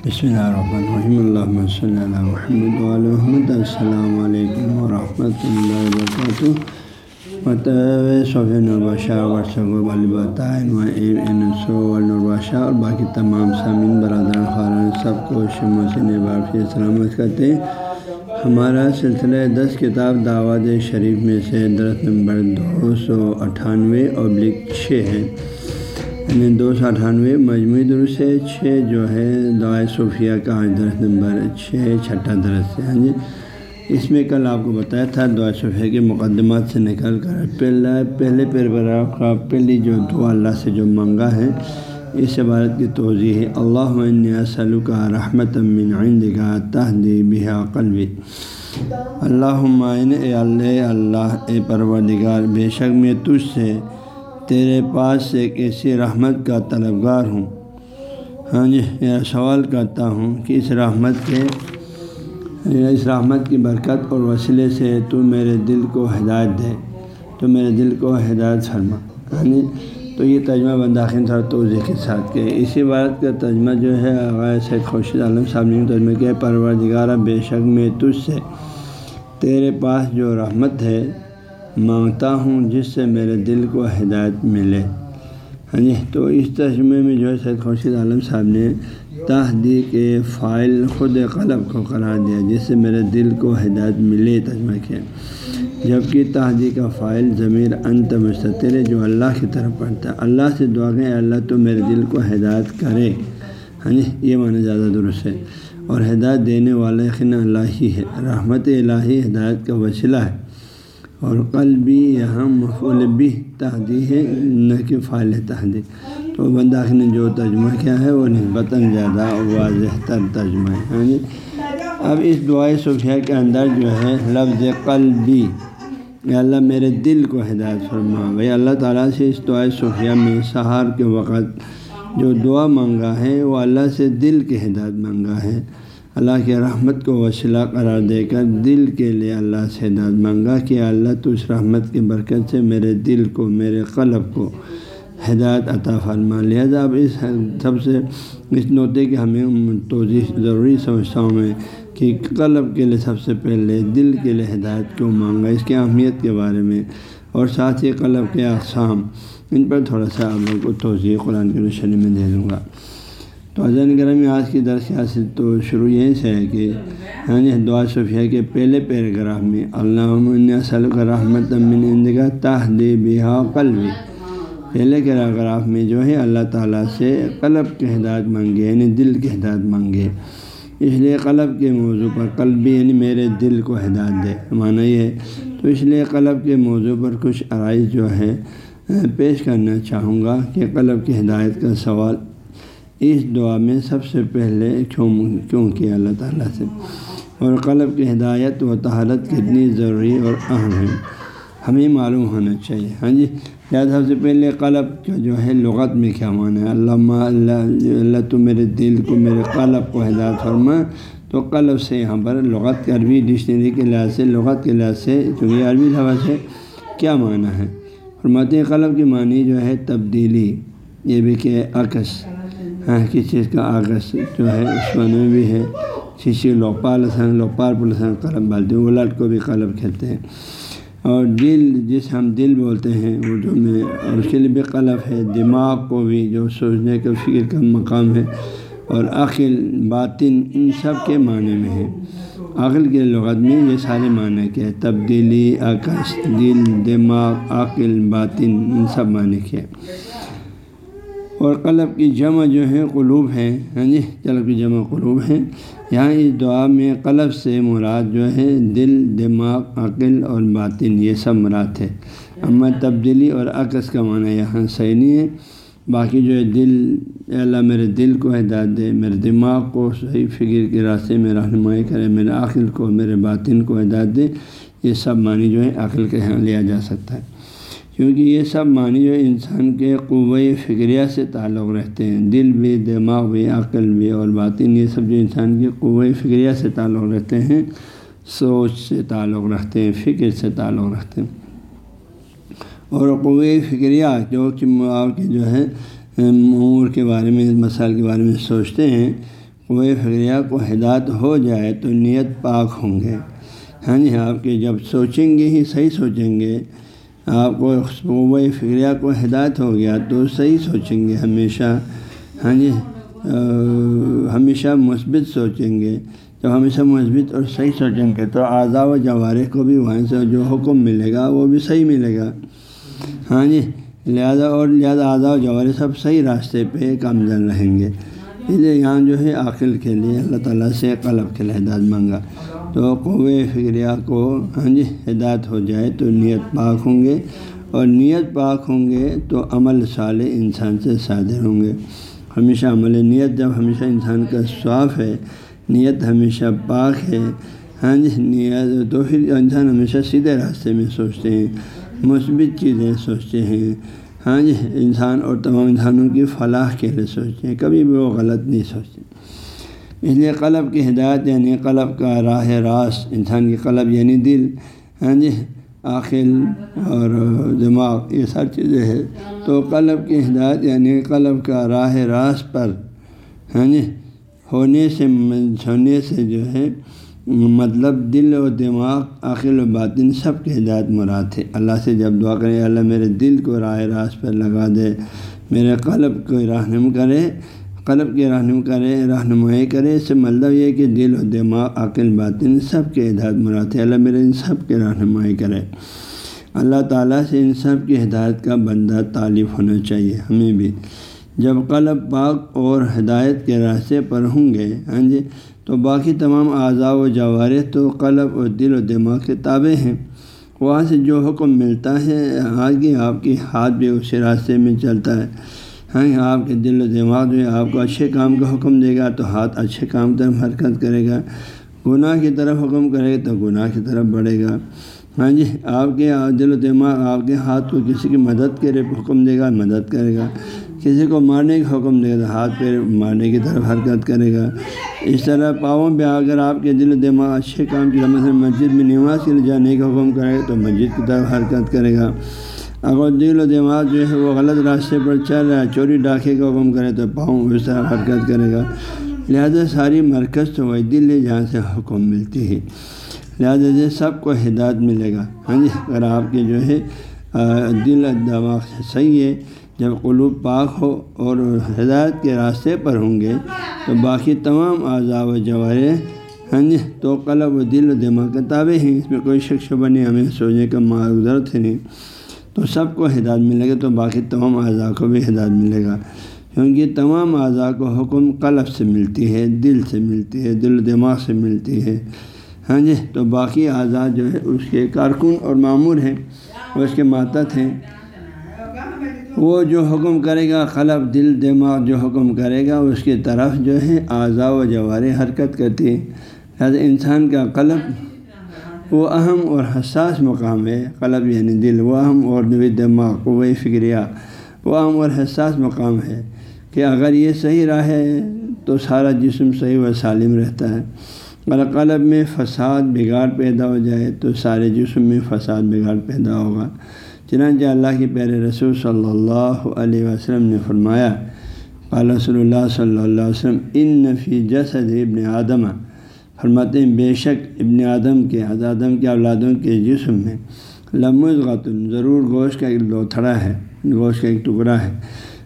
بسم اللہ الرحمن الرحیم اللہ صلی اللہ محمد محمد السلام علیکم ورحمۃ اللہ وبرکاتہ مطلب صوفین الباشہ ورثہ البطائن و ایم الباشہ اور باقی تمام سامعین برادران خارن سب کو شم سے بارفی سلامت کرتے ہیں ہمارا سلسلہ دس کتاب دعوت شریف میں سے درخت نمبر دو سو اٹھانوے ابلک چھ ہے یعنی دو سو اٹھانوے مجموعی درست ہے، چھ جو ہے دعائے صوفیہ کا درخت نمبر چھ، چھٹا درست ہے۔ ہاں جی اس میں کل آپ کو بتایا تھا دعا صوفیہ کے مقدمات سے نکل کر۔ پہلا، پہلے پیراگراف کا پہلی جو دعا اللہ سے جو منگا ہے، اس عبارت کی توضیع ہے، اللہ سلو کا رحمت من عند تہدی بحا قلبی۔ اللہ اے اللہ اللہ، اے پروردگار، بے شک میں تجھ سے تیرے پاس سے ایک ایسی رحمت کا طلبگار ہوں۔ ہاں جی میرا سوال کرتا ہوں کہ اس رحمت کے، اس رحمت کی برکت اور وسیلے سے تو میرے دل کو ہدایت دے، تو میرے دل کو ہدایت فرما۔ ہاں جی تو یہ ترجمہ بنداخن تھا توضیع کے ساتھ کہ اسی بات کا ترجمہ جو ہے آغاز سید خوشید عالم صاحب نے ترجمہ کیا، پروردگارہ، بے شک میں تجھ سے تیرے پاس جو رحمت ہے مانگتا ہوں جس سے میرے دل کو ہدایت ملے۔ ہاں جی تو اس ترجمے میں جو ہے، سید خورشید عالم صاحب نے تحدی کے فائل خود قلب کو قرار دیا، جس سے میرے دل کو ہدایت ملے۔ ترجمہ کیا۔ جبکہ تحدی کا فائل ضمیر انت مستطر جو اللہ کی طرف پڑھتا ہے۔ اللہ سے دعا کہ اللہ تو میرے دل کو ہدایت کرے۔ ہاں جی یہ معنی زیادہ درست ہے۔ اور ہدایت دینے والا خن اللہ ہی ہے۔ رحمت الہی ہدایت کا وسیلہ ہے۔ اور قلبی یہاں مفول بھی تحدی ہے، نہ کہ فعال تحدی تو بندہ نے جو ترجمہ کیا ہے، وہ نسبتاً زیادہ واضح تر ترجمہ ہے ہاں جی اب اس دعائے صوفیہ کے اندر جو ہے، لفظ قلبی اللہ میرے دل کو ہدایت فرما۔ بھائی اللہ تعالیٰ سے اس دعائے صوفیہ میں سہار کے وقت جو دعا مانگا ہے، وہ اللہ سے دل کی ہدایت مانگا ہے۔ اللہ کے رحمت کو وسیلہ قرار دے کر دل کے لیے اللہ سے داد مانگا کہ اللہ تو اس رحمت کی برکت سے میرے دل کو، میرے قلب کو ہدایت عطا فرما۔ لہذا اب اس سب سے، اس نوتے کہ ہمیں توضیع ضروری سمجھتا ہوں میں کہ قلب کے لیے سب سے پہلے دل کے لیے ہدایت کیوں مانگا؟ اس کی اہمیت کے بارے میں اور ساتھ ہی قلب کے اقسام، ان پر تھوڑا سا آپ لوگ کو توضیع قرآن کی روشنی میں دے دوں گا۔ تو حضرت گرم آج کی درخواست تو شروع یہیں سے ہے کہ ہاں جی دعا صوفیہ کے پہلے پیراگراف میں اللہ صلی کا رحمت امن اندگا تاہ دے بہا قلبی۔ پہلے پیراگراف میں جو ہے، اللہ تعالیٰ سے قلب کے ہدایت مانگے یعنی دل کی ہدایت مانگے۔ اس لیے قلب کے موضوع پر قلبی یعنی میرے دل کو ہدایت دے۔ مانا یہ ہے، تو اس لیے قلب کے موضوع پر کچھ عرائض جو ہے پیش کرنا چاہوں گا کہ قلب کی ہدایت کا سوال اس دعا میں سب سے پہلے کیوں کیوں کیا اللہ تعالیٰ سے۔ اور قلب کی ہدایت و تحالت کتنی ضروری اور اہم ہے۔ ہمیں معلوم ہونا چاہیے۔ ہاں جی؟ لہٰذا سب سے پہلے قلب کا جو ہے لغت میں کیا معنی ہے؟ اللہ اللہ اللہ تو میرے دل کو، میرے قلب کو ہدایت فرما۔ تو قلب سے یہاں پر لغت کے عربی ڈکشنری کے لحاظ سے، لغت کے لحاظ سے چونکہ عربی لفظ ہے، کیا معنی ہے؟ فرماتے قلب کی معنی جو ہے تبدیلی، یہ بھی کہ عکس۔ ہاں کسی چیز کا آغاز جو ہے، اس میں بھی ہے۔ کسی لوپال حسن لوپال پلسن قلب بالتے ہیں، الٹ کو بھی قلب کہتے ہیں۔ اور دل، جس ہم دل بولتے ہیں اردو میں، اور اس کے لیے بھی قلب ہے۔ دماغ کو بھی جو سوچنے کا فکر کا مقام ہے۔ اور عقل، باطن، ان سب کے معنی میں ہے۔ عقل کے لغت میں یہ سارے معنی کے ہے تبدیلی عکس دل، دماغ، عقل، باطن، ان سب معنی کے اور قلب کی جمع جو ہے قلوب ہے ہاں جی قلب کی جمع قلوب ہے یہاں اس دعا میں قلب سے مراد جو ہے دل، دماغ، عقل اور باطن، یہ سب مراد ہے۔ اما تبدیلی اور عکس کا معنی یہاں صحیح نہیں ہے۔ باقی جو ہے دل اللہ، میرے دل کو ہدایت دے، میرے دماغ کو صحیح فکر کے راستے میں رہنمائی کرے، میرے عقل کو، میرے باطن کو ہدایت دے، یہ سب معنی جو ہے عقل کے یہاں لیا جا سکتا ہے۔ کیونکہ یہ سب معنی جو انسان کے قوی فکریہ سے تعلق رہتے ہیں۔ دل بھی، دماغ بھی، عقل بھی اور باطن، یہ سب جو انسان کے قوی فکریہ سے تعلق رہتے ہیں، سوچ سے تعلق رکھتے ہیں، فکر سے تعلق رکھتے ہیں۔ اور قوی فکریہ جو کہ کے جو ہے، امور کے بارے میں، مسائل کے بارے میں سوچتے ہیں قوے فکریہ کو ہدایت ہو جائے تو نیت پاک ہوں گے۔ ہاں جی آپ کے جب سوچیں گے ہی صحیح سوچیں گے۔ آپ کو قوے فکریہ کو ہدایت ہو گیا تو صحیح سوچیں گے، ہمیشہ ہاں جی ہمیشہ مثبت سوچیں گے۔ جب ہمیشہ مثبت اور صحیح سوچیں گے تو اعضاء و جوارح کو بھی وہاں سے جو حکم ملے گا وہ بھی صحیح ملے گا۔ ہاں جی لہٰذا اور لہٰذا اعضاء و جوارح سب صحیح راستے پہ کامزن رہیں گے۔ اس لیے یہاں جو ہے عقل کے لیے اللہ تعالیٰ سے قلب کے لیے ہدایت مانگا۔ تو قوے فکریہ کو ہاں جی ہدایت ہو جائے تو نیت پاک ہوں گے اور نیت پاک ہوں گے تو عمل صالح انسان سے صادر ہوں گے۔ ہمیشہ عمل نیت، جب ہمیشہ انسان کا صاف ہے، نیت ہمیشہ پاک ہے ہاں جی نیت تو پھر انسان ہمیشہ سیدھے راستے میں سوچتے ہیں، مثبت چیزیں سوچتے ہیں۔ ہاں جی انسان اور تمام انسانوں کی فلاح کے لیے سوچتے ہیں، کبھی بھی وہ غلط نہیں سوچتے۔ اس لیے قلب کی ہدایت یعنی قلب کا راہ راست، انسان کی قلب یعنی دل ہاں جی؟ عقل اور دماغ، یہ سب چیزیں ہیں۔ تو قلب کی ہدایت یعنی قلب کا راہ راست پر ہاں جی؟ ہونے سے ہونے سے جو ہے مطلب دل و دماغ عقل و باطن سب کی ہدایت مراد ہے۔ اللہ سے جب دعا کرے اللہ میرے دل کو راہ راست پر لگا دے، میرے قلب کو رہنم کرے قلب کی رہنم کرے، رہنمائی کرے، اس سے مطلب یہ کہ دل و دماغ، عقل، باطن سب کے ہدایت مراد ہے۔ اللہ میرے ان سب کی رہنمائی کرے۔ اللہ تعالیٰ سے ان سب کی ہدایت کا بندہ تعلیف ہونا چاہیے۔ ہمیں بھی۔ جب قلب پاک اور ہدایت کے راستے پر ہوں گے ہاں جی تو باقی تمام اعضاء و جوارح تو قلب اور دل و دماغ کے تابع ہیں۔ وہاں سے جو حکم ملتا ہے، آگے آپ کی ہاتھ بھی اسی راستے میں چلتا ہے۔ ہاں, ہاں آپ کے دل و دماغ جو ہے آپ کو اچھے کام کا حکم دے گا تو ہاتھ اچھے کام طرف حرکت کرے گا۔ گناہ کی طرف حکم کرے گا تو گناہ کی طرف بڑھے گا۔ ہاں جی آپ کے دل و دماغ آپ کے ہاتھ کو کسی کی مدد کے حکم دے گا، مدد کرے گا۔ کسی کو مارنے کا حکم دے گا تو ہاتھ پہ مارنے کی طرف حرکت کرے گا۔ اس طرح پاؤں پہ اگر آپ کے دل و دماغ اچھے کام کی مسجد میں نماز کے لیے جانے کا حکم کرے گا تو مسجد کی طرف حرکت کرے گا۔ اگر دل و دماغ جو ہے وہ غلط راستے پر چل رہا ہے، چوری ڈاکے کا حکم کرے تو پاؤں اس طرح حرکت کرے گا۔ لہٰذا ساری مرکز تو وہی دل ہے جہاں سے حکم ملتی ہے۔ لہٰذا سے سب کو ہدایت ملے گا۔ ہاں جی اگر آپ کے جو ہے دل دماغ صحیح ہے، جب قلوب پاک ہو اور ہدایت کے راستے پر ہوں گے، تو باقی تمام اعضاء و جوارے ہاں جی تو قلب و دل و دماغ کتابیں ہیں۔ اس میں کوئی شخص نہیں، ہمیں سوچنے کا معذرت نہیں۔ تو سب کو ہدایت ملے گا تو باقی تمام اعضاء کو بھی ہدایت ملے گا۔ کیونکہ تمام اعضاء کو حکم قلب سے ملتی ہے، دل سے ملتی ہے، دل و دماغ سے ملتی ہے۔ ہاں جی تو باقی اعضاء جو ہے اس کے کارکن اور معمور ہیں وہ اس کے ماتت ہیں۔ وہ جو حکم کرے گا، قلب، دل، دماغ جو حکم کرے گا، اس کی طرف جو ہے اعضاء و جوارے حرکت کرتی ہے لہٰذا انسان کا قلب وہ اہم اور حساس مقام ہے، قلب یعنی دل، وہ اہم اور دماغ، وہ فکریہ وہ اہم اور حساس مقام ہے کہ اگر یہ صحیح راہ ہے تو سارا جسم صحیح و سالم رہتا ہے۔ اگر قلب میں فساد، بگاڑ پیدا ہو جائے تو سارے جسم میں فساد، بگاڑ پیدا ہوگا۔ چنانچہ اللہ کے پیارے رسول صلی اللہ علیہ وسلم نے فرمایا، قال رسول اللہ صلی اللہ علیہ وسلم، ان نفی جسد ابن آدم فرماتے ہیں، بے شک ابن آدم کے آدم کے اولادوں کے جسم میں لمز غتن ضرور گوشت کا ایک لوتھڑا ہے، گوشت کا ایک ٹکڑا ہے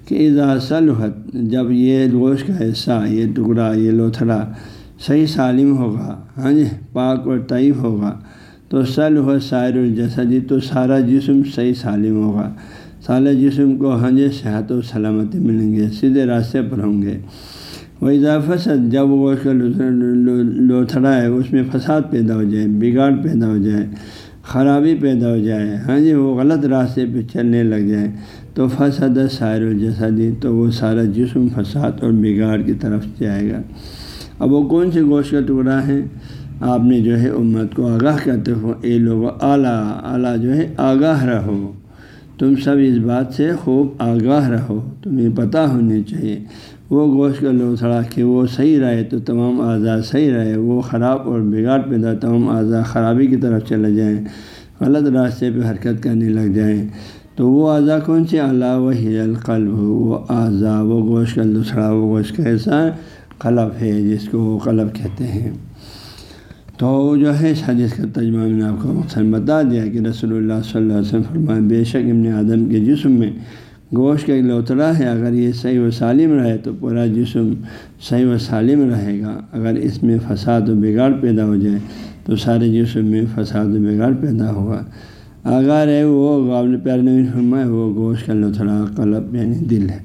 کہ اذا صلحت جب یہ گوشت کا حصہ، یہ ٹکڑا، یہ لوتھڑا صحیح سالم ہوگا ہاں جی پاک اور طیف ہوگا، تو سل ہو سائر الجسدی تو سارا جسم صحیح سالم ہوگا۔ سارا جسم کو ہنج صحت و سلامتی ملیں گے، سیدھے راستے پر ہوں گے۔ وہ اضافہ سے جب وہ اس کا لوتھڑا ہے، اس میں فساد پیدا ہو جائے، بگاڑ پیدا ہو جائے، خرابی پیدا ہو جائے ہاں جی وہ غلط راستے پہ چلنے لگ جائے، تو فسد سائر الجسدی تو وہ سارا جسم فساد اور بگاڑ کی طرف جائے گا۔ اب وہ کون سے گوشت کا ٹکڑا ہے؟ آپ نے جو ہے امت کو آگاہ کرتے ہو، اے لوگ اعلیٰ اعلیٰ جو ہے آگاہ رہو۔ تم سب اس بات سے خوب آگاہ رہو، تمہیں پتہ ہونی چاہیے۔ وہ گوشت کا لو کہ وہ صحیح رہے تو تمام اعضاء صحیح رہے، وہ خراب اور بگاڑ پیدا تمام اعضاء خرابی کی طرف چلے جائیں، غلط راستے پہ حرکت کرنے لگ جائیں۔ تو وہ اعضاء کون سے؟ اعلیٰ وہ القلب ہو وہ اعضاء، وہ گوشت کا لسڑا وہ گوشت کا ایسا قلب ہے، جس کو وہ قلب کہتے ہیں۔ تو جو ہے حدیث کا تجمہ میں نے آپ کو مقصد بتا دیا کہ رسول اللہ صلی اللہ علیہ وسلم فرمائے، بے شک ابن آدم کے جسم میں گوشت کا ایک لوترا ہے، اگر یہ صحیح و سالم رہے تو پورا جسم صحیح و سالم رہے گا۔ اگر اس میں فساد و بگاڑ پیدا ہو جائے تو سارے جسم میں فساد و بگاڑ پیدا ہوگا۔ اگر ہے وہ غابل پیار نوین فرمائے وہ گوشت کا لوتھڑا قلب یعنی دل ہے۔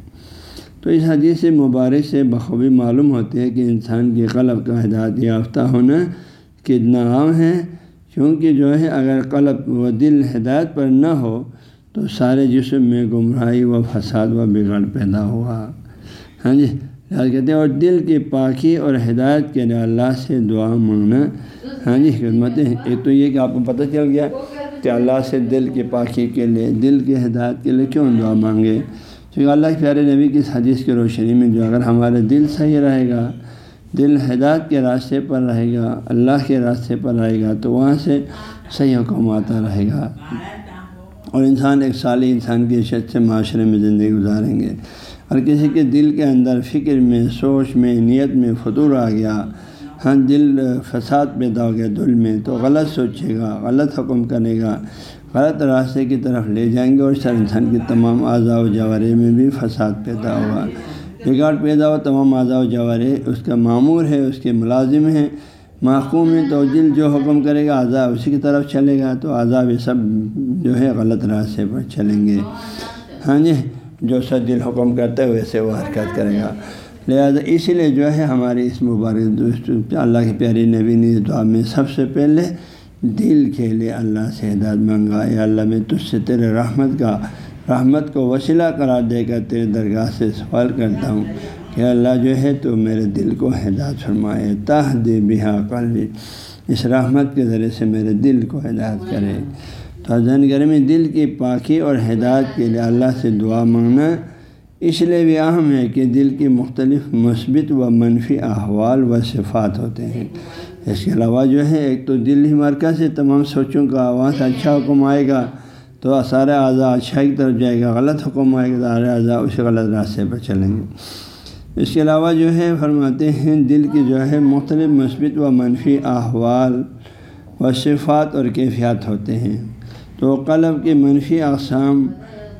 تو اس حدیث سے مبارک سے بخوبی معلوم ہوتے ہیں کہ انسان کی قلب کا ہدایت یافتہ ہونا کتنا عام ہے۔ کیونکہ جو ہے، اگر قلب و دل ہدایت پر نہ ہو تو سارے جسم میں گمراہی و فساد و بگڑ پیدا ہوا۔ ہاں جی کہتے ہیں، اور دل کی پاکی اور ہدایت کے لیے اللہ سے دعا مانگنا۔ ہاں جی خدمت ایک تو یہ کہ آپ کو پتہ چل گیا کہ اللہ سے دل کی پاکی کے لیے، دل کی ہدایت کے لیے کیوں دعا مانگے؟ کیونکہ اللہ کے پیارے نبی کی حدیث کی روشنی میں جو اگر ہمارے دل صحیح رہے گا، دل ہدایت کے راستے پر رہے گا، اللہ کے راستے پر رہے گا، تو وہاں سے صحیح حکم آتا رہے گا۔ اور انسان ایک سالی انسان کی عشت سے معاشرے میں زندگی گزاریں گے۔ اور کسی کے دل کے اندر فکر میں، سوچ میں، نیت میں فطور آ گیا ہاں دل فساد پیدا ہو گیا دل میں، تو غلط سوچے گا، غلط حکم کرے گا، غلط راستے کی طرف لے جائیں گے اور سر انسان کی تمام اعضاء و جوارے میں بھی فساد پیدا ہوگا۔ بگاڑ پیدا ہوا تمام اعضاء و جوارے، اس کا معمور ہے، اس کے ملازم ہیں محکوم ہے تو دل جو حکم کرے گا اعضاء اسی کی طرف چلے گا، تو اعضاء بھی سب جو ہے غلط راستے پر چلیں گے۔ ہاں جی جو سر دل حکم کرتا ہے، ویسے وہ حرکت کرے گا۔ لہٰذا اسی لیے جو ہے ہماری اس مبارک دوست، اللہ کی پیاری نبی نے دعا میں سب سے پہلے دل کے لیے اللہ سے ہدایت منگا یا اللہ، میں تجھ سے تیرے رحمت کا، رحمت کو وسیلہ قرار دے کر تیرے درگاہ سے سوال کرتا ہوں۔ کہ اللہ جو ہے تو میرے دل کو ہدایت فرمائے، تاہ دے بہا قلبی۔ اس رحمت کے ذریعے سے میرے دل کو ہدایت کرے۔ تو زن گھر میں دل کی پاکی اور ہدایت کے لیے اللہ سے دعا مانگنا اس لیے بھی اہم ہے کہ دل کی مختلف مثبت و منفی احوال و صفات ہوتے ہیں۔ اس کے علاوہ جو ہے، ایک تو دل ہی مرکز سے تمام سوچوں کا وہاں سے اچھا حکم آئے گا تو سارے اعضاء اچھا کی طرف جائے گا، غلط حکم آئے گا سارے اعضاء اسی غلط راستے پر چلیں گے۔ اس کے علاوہ جو ہے فرماتے ہیں دل کی جو ہے مختلف مثبت و منفی احوال و صفات اور کیفیات ہوتے ہیں۔ تو قلب کی منفی اقسام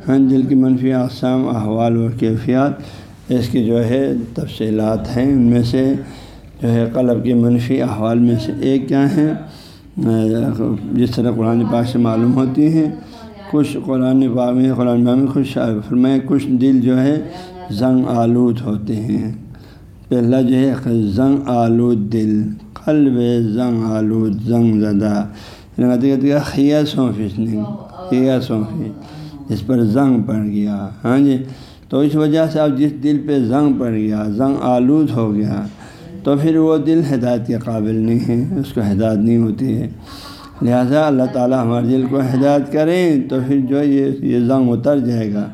ہاں دل کی منفی اقسام، احوال و کیفیات اس کی جو ہے تفصیلات ہیں۔ ان میں سے جو ہے قلب کی منفی احوال میں سے ایک کیا ہیں جس طرح قرآن پاک سے معلوم ہوتی ہیں کچھ قرآن پاک میں، قرآن پاک میں خوش فرمائے کچھ دل جو ہے زنگ آلود ہوتے ہیں۔ پہلا جو ہے زنگ آلود دل، قلب زنگ آلود، زنگ زدہ۔ خیا سونفی خیا سونفی اس پر زنگ پڑ گیا۔ ہاں جی؟ تو اس وجہ سے اب جس دل پہ زنگ پڑ گیا، زنگ آلود ہو گیا، تو پھر وہ دل ہدایت کے قابل نہیں ہے، اس کو ہدایت نہیں ہوتی ہے۔ لہٰذا اللہ تعالیٰ ہمارے دل کو ہدایت کریں تو پھر جو یہ یہ زنگ اتر جائے گا۔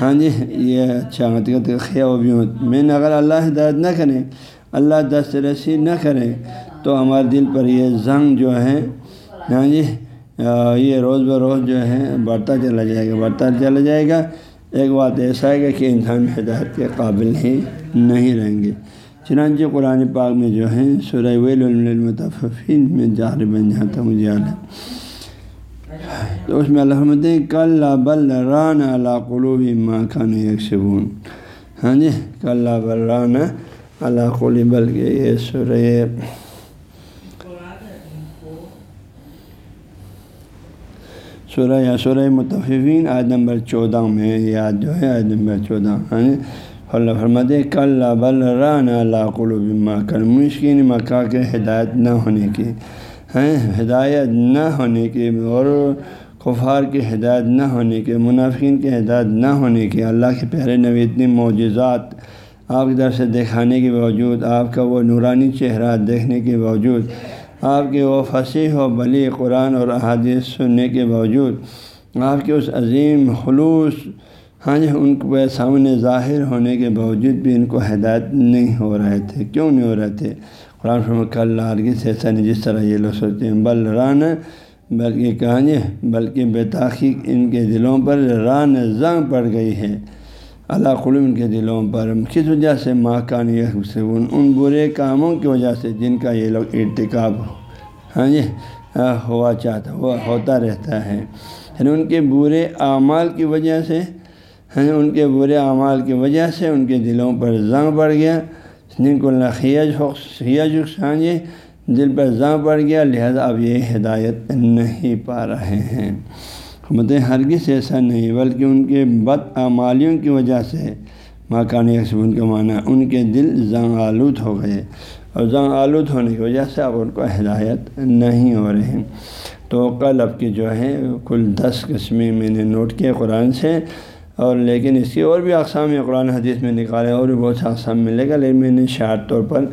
ہاں جی یہ اچھا ہاں خیا وہ بھی میں نے اگر اللہ ہدایت نہ کریں اللہ دست رسی نہ کریں تو ہمارے دل پر یہ زنگ جو ہے ہاں جی یہ روز بروز جو ہے، بڑھتا چلا جائے گا، بڑھتا چلا جائے گا۔ ایک بات ایسا ہے کہ انسان ہدایت کے قابل ہی نہیں رہیں گے۔ چنانچہ قرآن پاک میں جو ہے، سورہ ویل المطفین میں جار بن جہاں تھا مجھے یاد ہے۔ تو اس میں الحمد کل بل ران اللہ قلوب ماں خان یکشبون ہاں جی کل بل ران اللہ قلی بل کے یہ سورہ سورہ یا سورہ متفقین آج نمبر چودہ میں یاد جو ہے آج نمبر چودہ ہاں جی اللہ فرمد کل بل ران اللہ قلوب ماں کر مشکل مکہ کے ہدایت نہ ہونے کی ہیں ہدایت نہ ہونے کی، اور کفار کی ہدایت نہ ہونے کے، منافقین کی ہدایت نہ ہونے کی اللہ کے پیارے نبی اتنی معجزات آپ کی طرف سے دکھانے کے باوجود، آپ کا وہ نورانی چہرہ دیکھنے کے باوجود، آپ کے وہ فصیح و بلی قرآن اور احادیث سننے کے باوجود، آپ کے اس عظیم خلوص ہاں جی ان کو سامنے ظاہر ہونے کے باوجود بھی ان کو ہدایت نہیں ہو رہے تھے۔ کیوں نہیں ہو رہے تھے؟ قرآن فرمک اللہ سے ایسا نہیں، جس طرح یہ لوگ سوچتے ہیں، بل ران بلکہ کہاں بلکہ بے تحقیق ان کے دلوں پر ران زنگ پڑ گئی ہے۔ اللہ قلم ان کے دلوں پر۔ کس وجہ سے ماں کان ان برے کاموں کی وجہ سے جن کا یہ لوگ ارتکاب ہاں جی ہوا چاہتا وہ ہوتا رہتا ہے۔ یعنی ان کے برے اعمال کی وجہ سے ہاں جی، ان کے برے اعمال کی وجہ سے ان کے دلوں پر زنگ بڑھ گیا۔ جن کو لخیج ہو خیج ہاں جی دل پر زنگ پڑ گیا، لہذا اب یہ ہدایت نہیں پا رہے ہیں۔ مت ہرگز ایسا نہیں، بلکہ ان کے بد اعمالیوں کی وجہ سے مکان یکسبن کا معنی ان کے دل زنگ آلود ہو گئے۔ اور زنگ آلود ہونے کی وجہ سے اب ان کو ہدایت نہیں ہو رہے ہیں تو کل اب کی جو ہے، کل دس قسمیں میں نے نوٹ کیے قرآن سے۔ اور لیکن اس کی اور بھی اقسام قرآن حدیث میں نکالے اور بھی بہت سے اقسام ملے گا، لیکن میں نے شاعر طور پر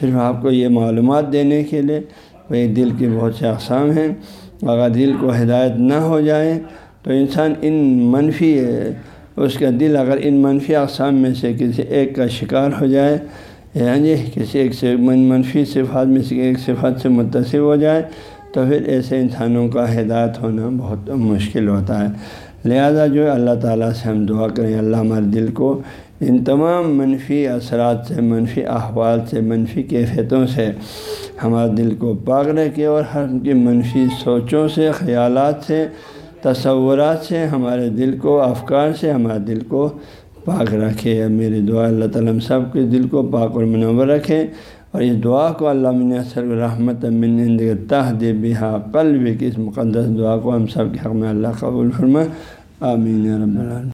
صرف آپ کو یہ معلومات دینے کے لیے بھائی دل کی بہت سے اقسام ہیں۔ اگر دل کو ہدایت نہ ہو جائے تو انسان ان منفی، اس کا دل اگر ان منفی اقسام میں سے کسی ایک کا شکار ہو جائے یا جی کسی ایک سے منفی صفات میں سے ایک صفات سے متصف ہو جائے، تو پھر ایسے انسانوں کا ہدایت ہونا بہت مشکل ہوتا ہے۔ لہذا جو ہے اللہ تعالیٰ سے ہم دعا کریں، اللہ ہمارے دل کو ان تمام منفی اثرات سے، منفی احوال سے، منفی کیفیتوں سے ہمارے دل کو پاک رکھے اور ہر کی منفی سوچوں سے، خیالات سے، تصورات سے ہمارے دل کو، افکار سے ہمارے دل کو پاک رکھے۔ میری دعا، اللہ تعالیٰ ہم سب کے دل کو پاک اور منور رکھے۔ اور اس دعا کو اللہ من اثر رحمت من تہ دے بہا قلب کی اس مقدس دعا کو ہم سب کے حق میں اللہ قبول فرما آمین رب العالمین۔